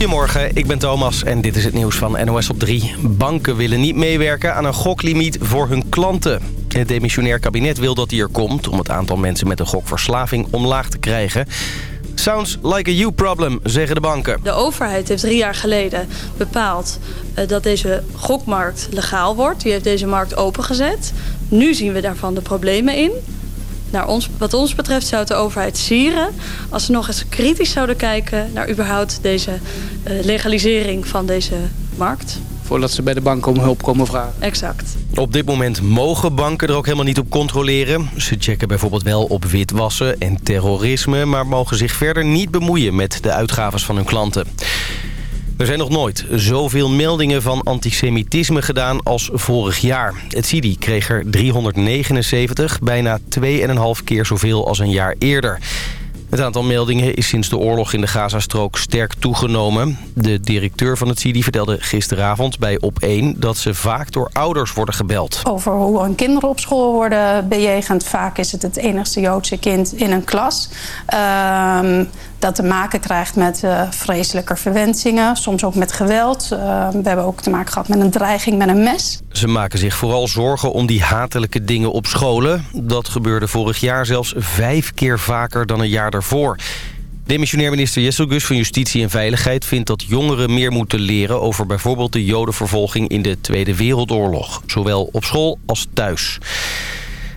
Goedemorgen, ik ben Thomas en dit is het nieuws van NOS op 3. Banken willen niet meewerken aan een goklimiet voor hun klanten. Het demissionair kabinet wil dat die er komt... om het aantal mensen met een gokverslaving omlaag te krijgen. Sounds like a you problem, zeggen de banken. De overheid heeft drie jaar geleden bepaald eh, dat deze gokmarkt legaal wordt. Die heeft deze markt opengezet. Nu zien we daarvan de problemen in. Naar ons, wat ons betreft zou de overheid sieren... als ze nog eens kritisch zouden kijken naar überhaupt deze uh, legalisering van deze markt. Voordat ze bij de bank om hulp komen vragen. Exact. Op dit moment mogen banken er ook helemaal niet op controleren. Ze checken bijvoorbeeld wel op witwassen en terrorisme... maar mogen zich verder niet bemoeien met de uitgaves van hun klanten. Er zijn nog nooit zoveel meldingen van antisemitisme gedaan als vorig jaar. Het CIDI kreeg er 379, bijna 2,5 keer zoveel als een jaar eerder. Het aantal meldingen is sinds de oorlog in de Gazastrook sterk toegenomen. De directeur van het CIDI vertelde gisteravond bij Op1 dat ze vaak door ouders worden gebeld. Over hoe hun kinderen op school worden bejegend. Vaak is het het enigste Joodse kind in een klas. Uh, dat te maken krijgt met uh, vreselijke verwensingen. Soms ook met geweld. Uh, we hebben ook te maken gehad met een dreiging met een mes. Ze maken zich vooral zorgen om die hatelijke dingen op scholen. Dat gebeurde vorig jaar zelfs vijf keer vaker dan een jaar daarvoor. Demissionair minister Gus van Justitie en Veiligheid vindt dat jongeren meer moeten leren over bijvoorbeeld de jodenvervolging in de Tweede Wereldoorlog. Zowel op school als thuis.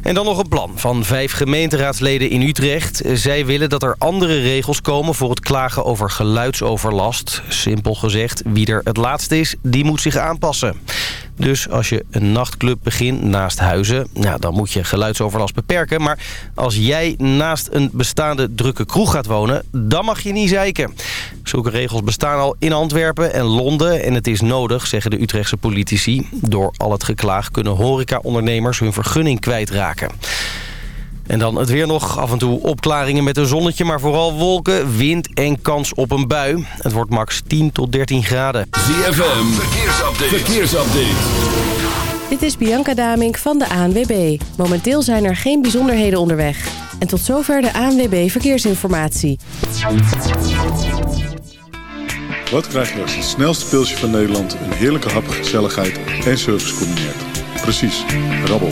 En dan nog een plan van vijf gemeenteraadsleden in Utrecht. Zij willen dat er andere regels komen voor het klagen over geluidsoverlast. Simpel gezegd, wie er het laatste is, die moet zich aanpassen. Dus als je een nachtclub begint naast huizen, nou, dan moet je geluidsoverlast beperken. Maar als jij naast een bestaande drukke kroeg gaat wonen, dan mag je niet zeiken. Zulke regels bestaan al in Antwerpen en Londen. En het is nodig, zeggen de Utrechtse politici. Door al het geklaag kunnen horecaondernemers hun vergunning kwijtraken. En dan het weer nog. Af en toe opklaringen met een zonnetje, maar vooral wolken, wind en kans op een bui. Het wordt max 10 tot 13 graden. ZFM, verkeersupdate. verkeersupdate. Dit is Bianca Damink van de ANWB. Momenteel zijn er geen bijzonderheden onderweg. En tot zover de ANWB Verkeersinformatie. Wat krijg je als het snelste pilsje van Nederland... een heerlijke hap, gezelligheid en service combineert? Precies, rabbel.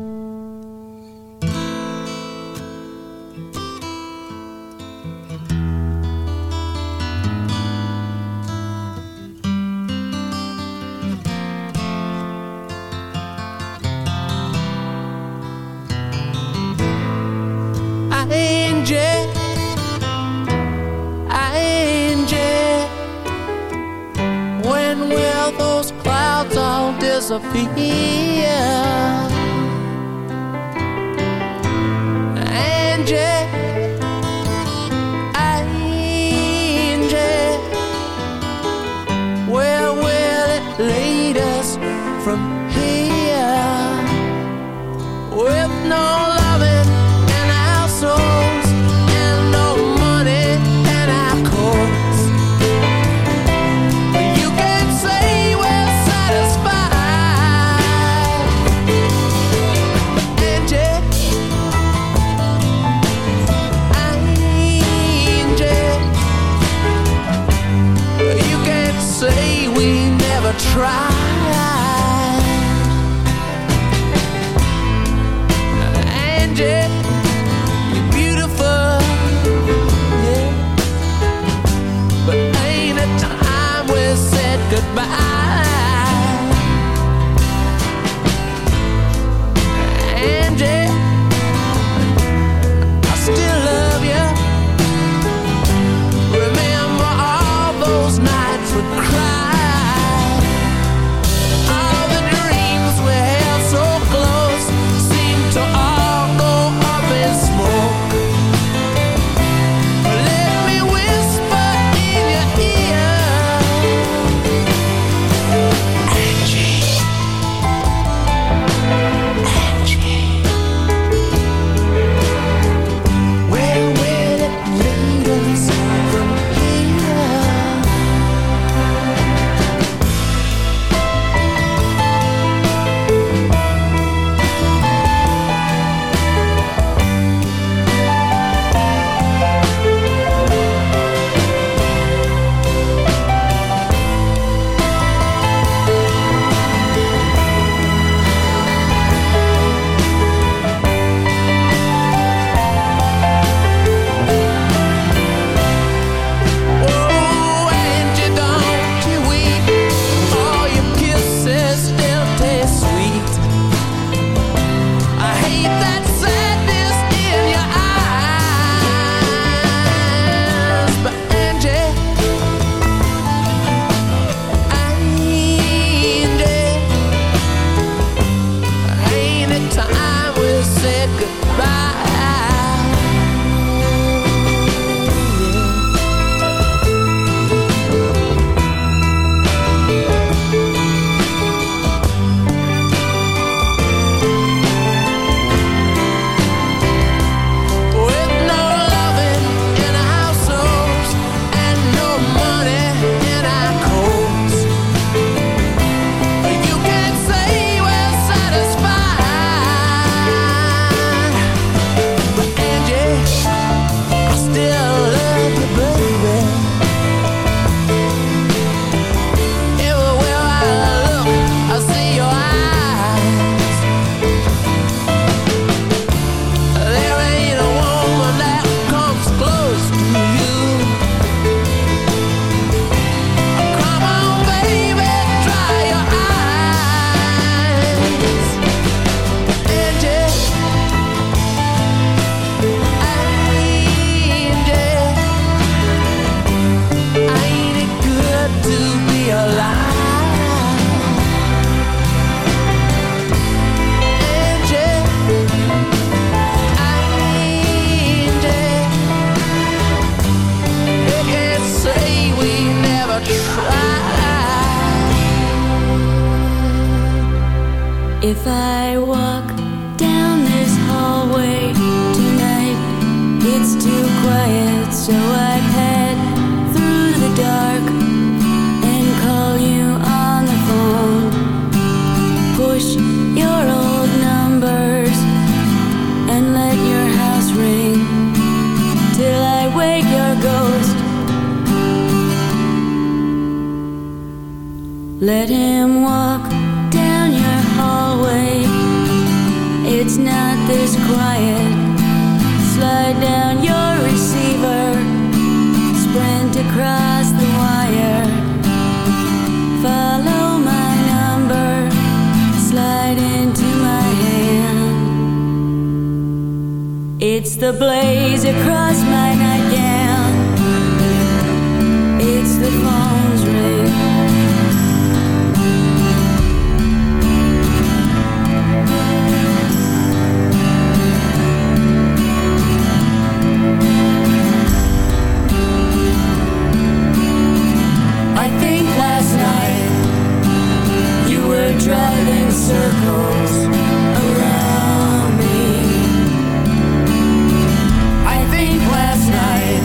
Disappear. driving circles around me. I think last night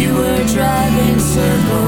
you were driving circles.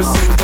lonely loner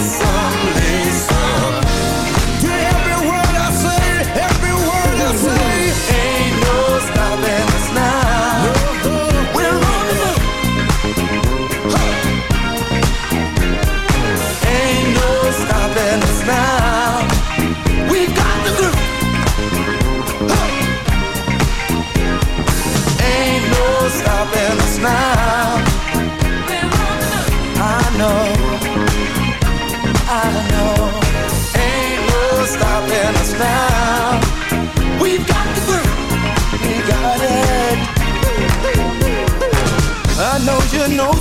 listen,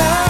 stopping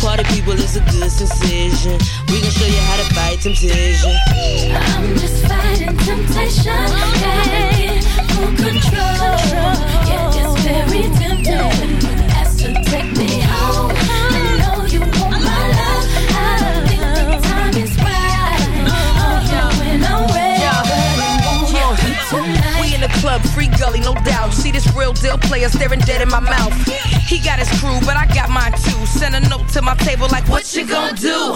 Party people is a good decision. We gon' show you how to fight temptation. I'm just fighting temptation. Gotta full control. Yeah, it's very tempting. Ask to take me home. I know you want my love. I think the time is right. Oh, yeah, when I'm ready. But it won't tonight. In the club, free gully, no doubt. See this real deal player staring dead in my mouth. He got his crew, but I got mine too. Send a note to my table like, what you gonna do?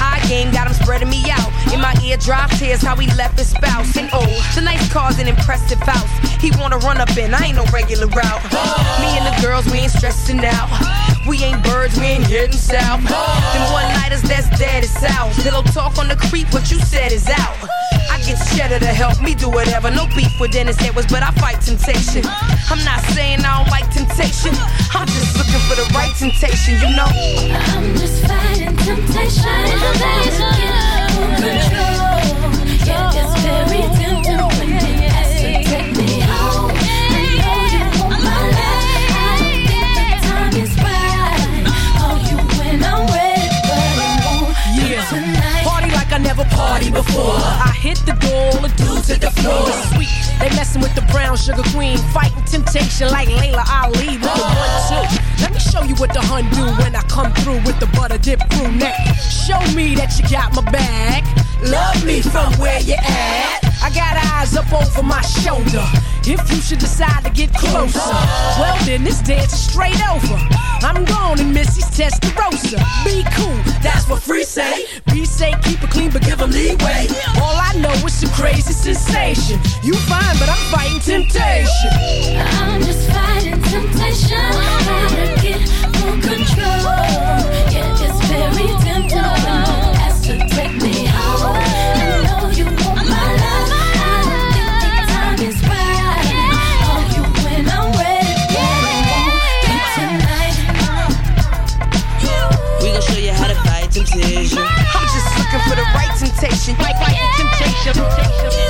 High game got him spreading me out. In my ear, drop tears how he left his spouse. And oh, nice car's an impressive house. He wanna run up in, I ain't no regular route. Me and the girls, we ain't stressing out. We ain't birds, we ain't heading south. Them one nighters that's dead is south. Pillow talk on the creep, what you said is out. I get cheddar to help me do whatever. No beef with Dennis Edwards, but I fight temptation. I'm not saying I don't like temptation. I'm just looking for the right temptation, you know. I'm just fighting temptation. Trying to get full control. Yeah, it's very tempting when you ask to take me home. I know you want my love. I don't think the time is right. You when I'm ready, but it won't tonight. Party like I never partied before. I hit the door, the dudes hit the floor. Sweet, they messing with the brown sugar queen, fighting temptation like Laila Ali one two. Let me show you what the hun do when I come through with the butter dip crew neck. Show me that you got my back. Love me from where you at. I got eyes up over my shoulder. If you should decide to get closer, well then this dance is straight over. I'm gone and Missy's Testarossa. Be cool, that's what free say. Be safe, keep it clean, but give give 'em leeway. All I know is some crazy sensation. You fine, but I'm fighting temptation. I'm just fighting temptation. I'm temptation. Just looking for the right temptation. Temptation. We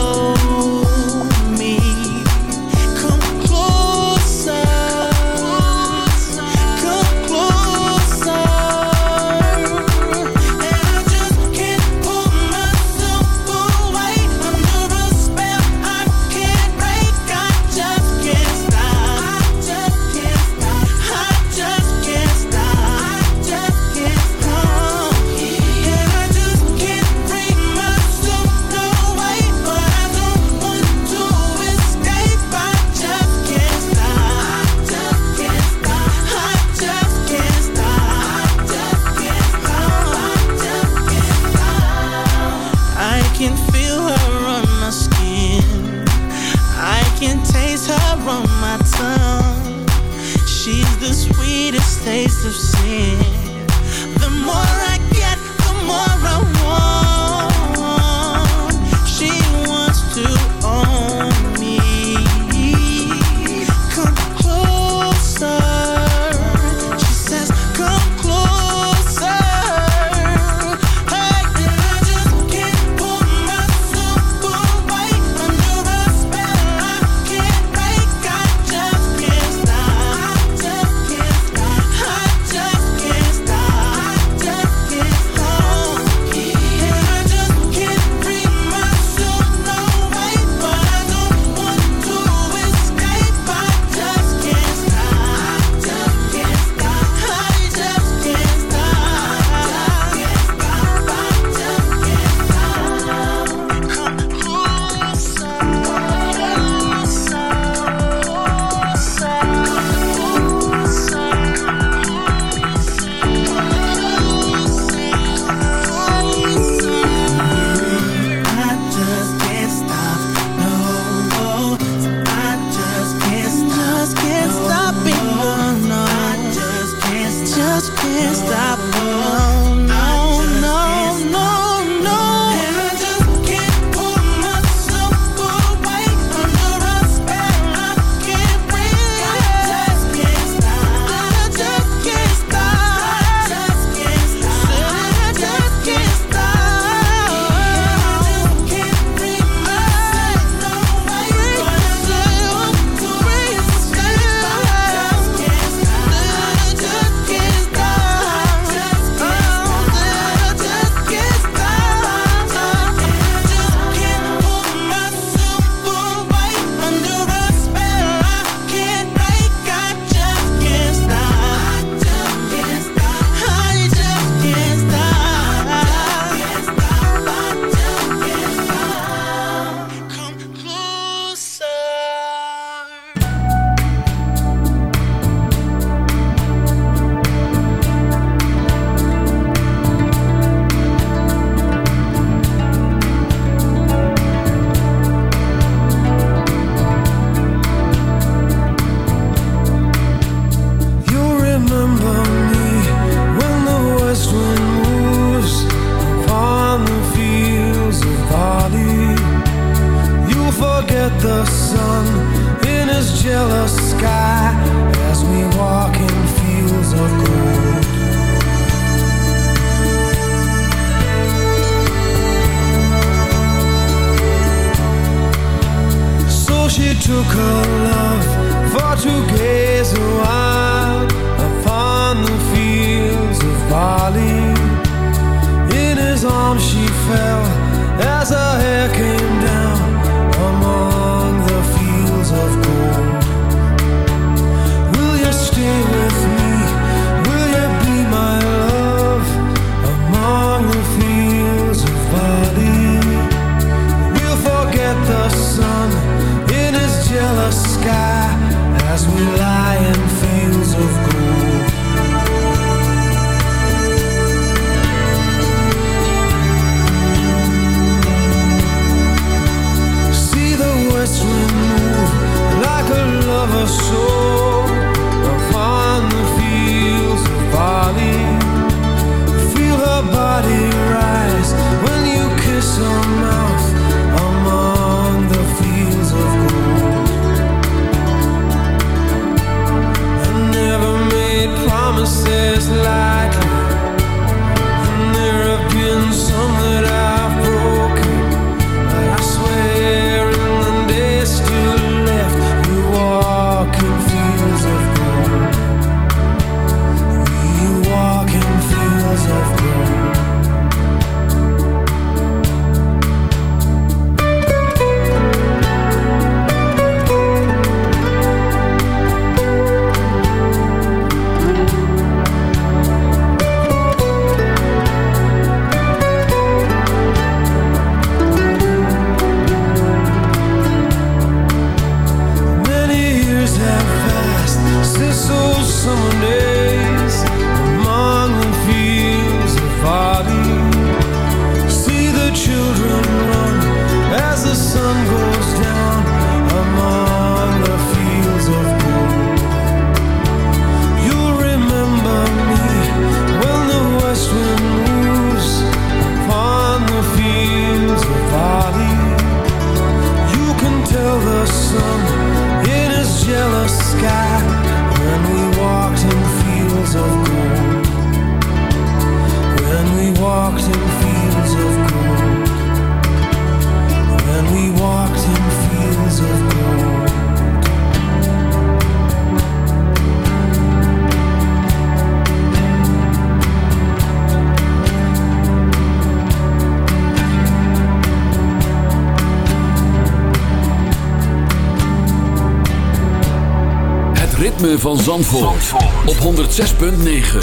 ritme van Zandvoort, Zandvoort. op 106.9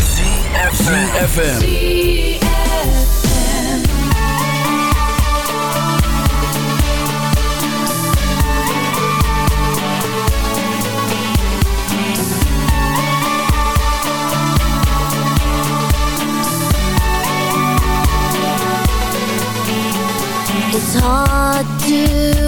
CFFM It's hard to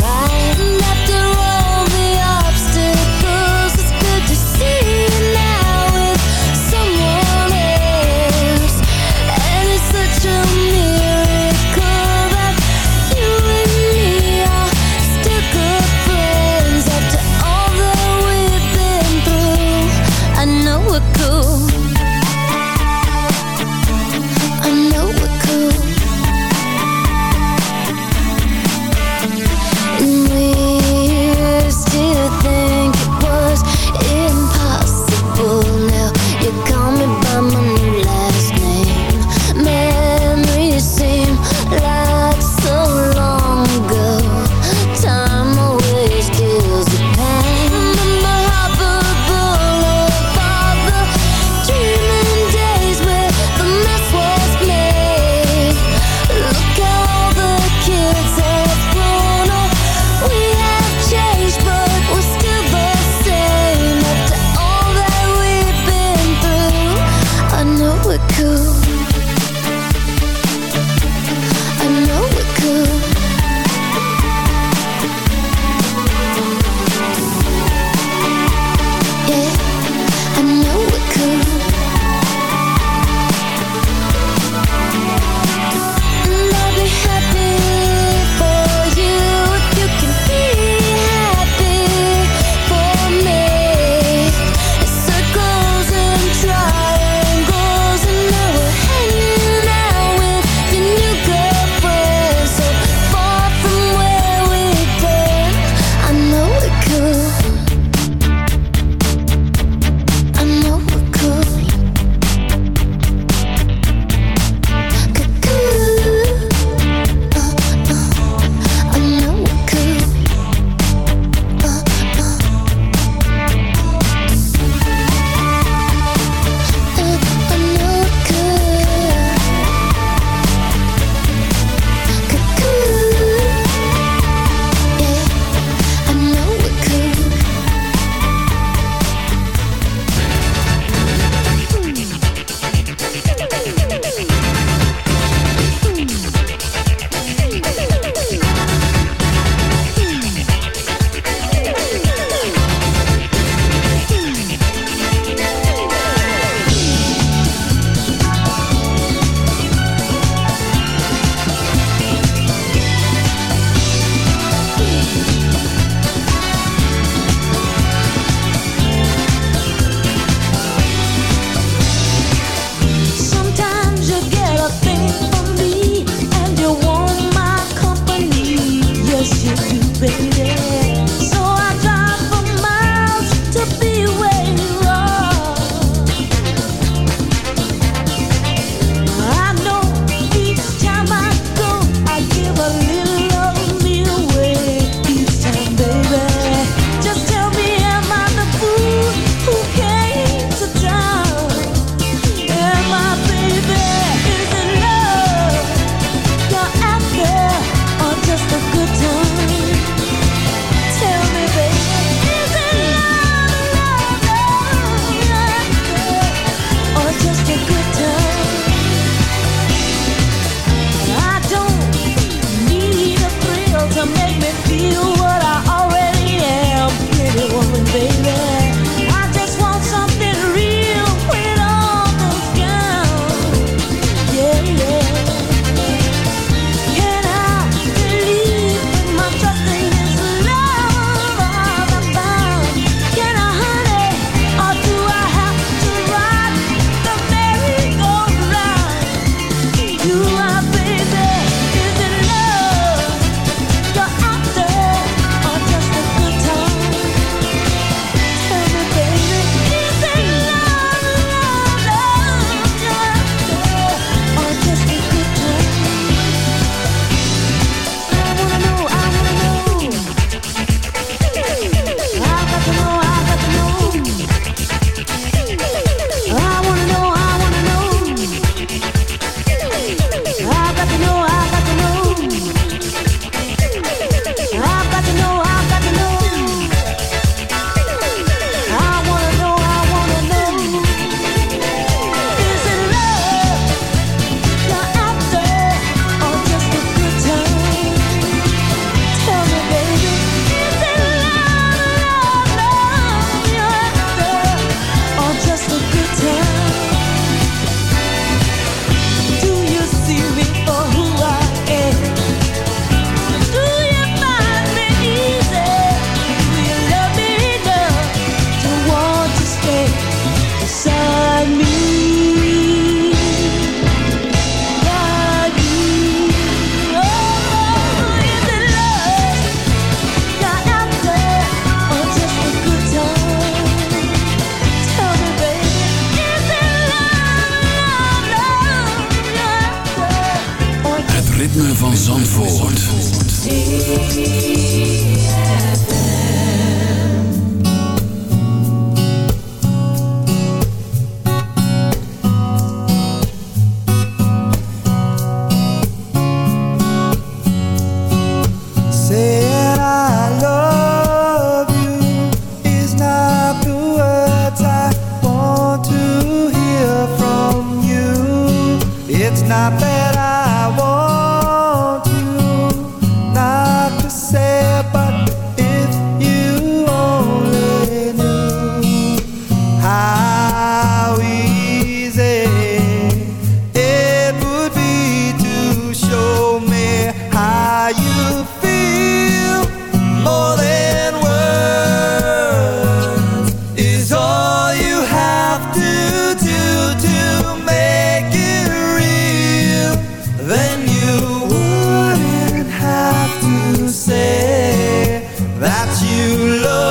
you love.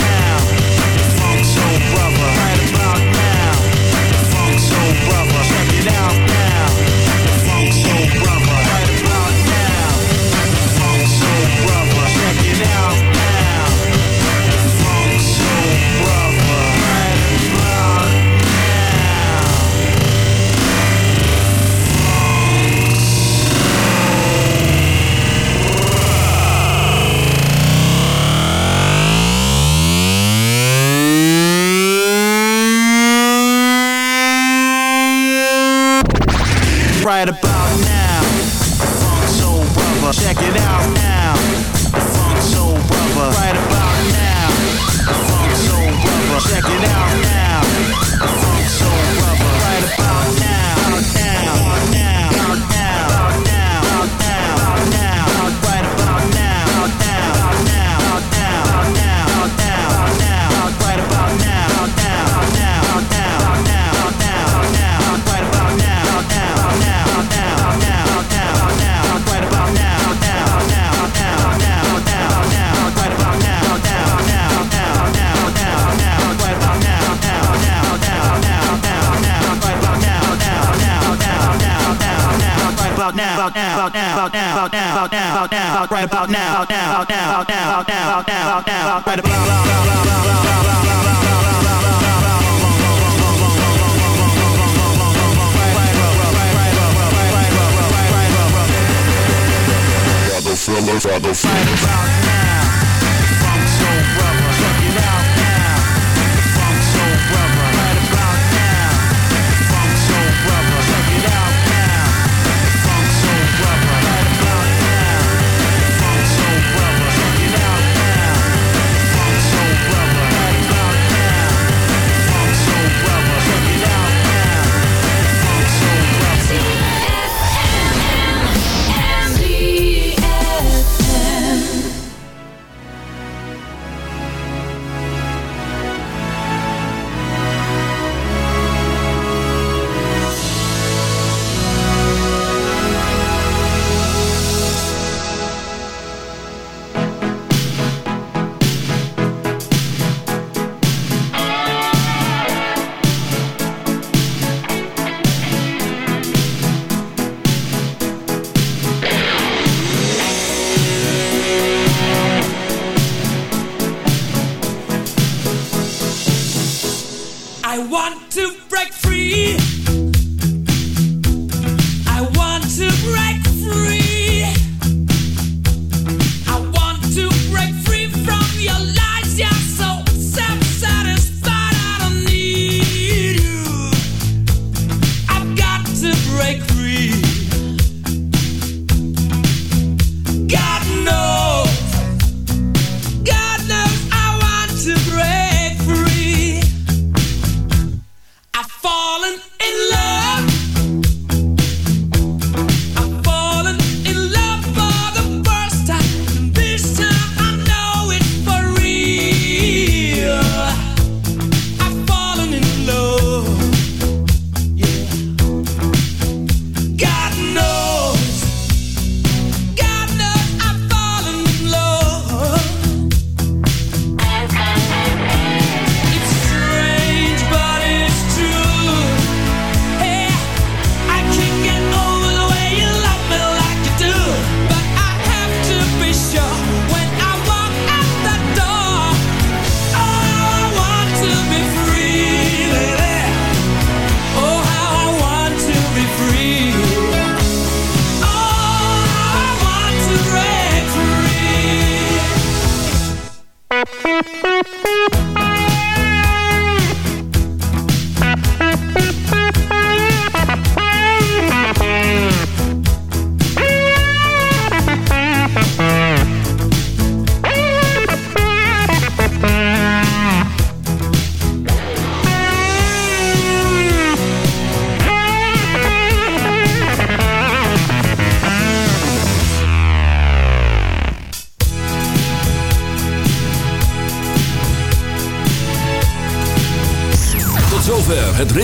about now, about now, about now, about now, about now, about now, about now, right about now, about now, about now, about now, about now, about now, about now, about right about now. Filler, fuggle, fuggle, fuggle. one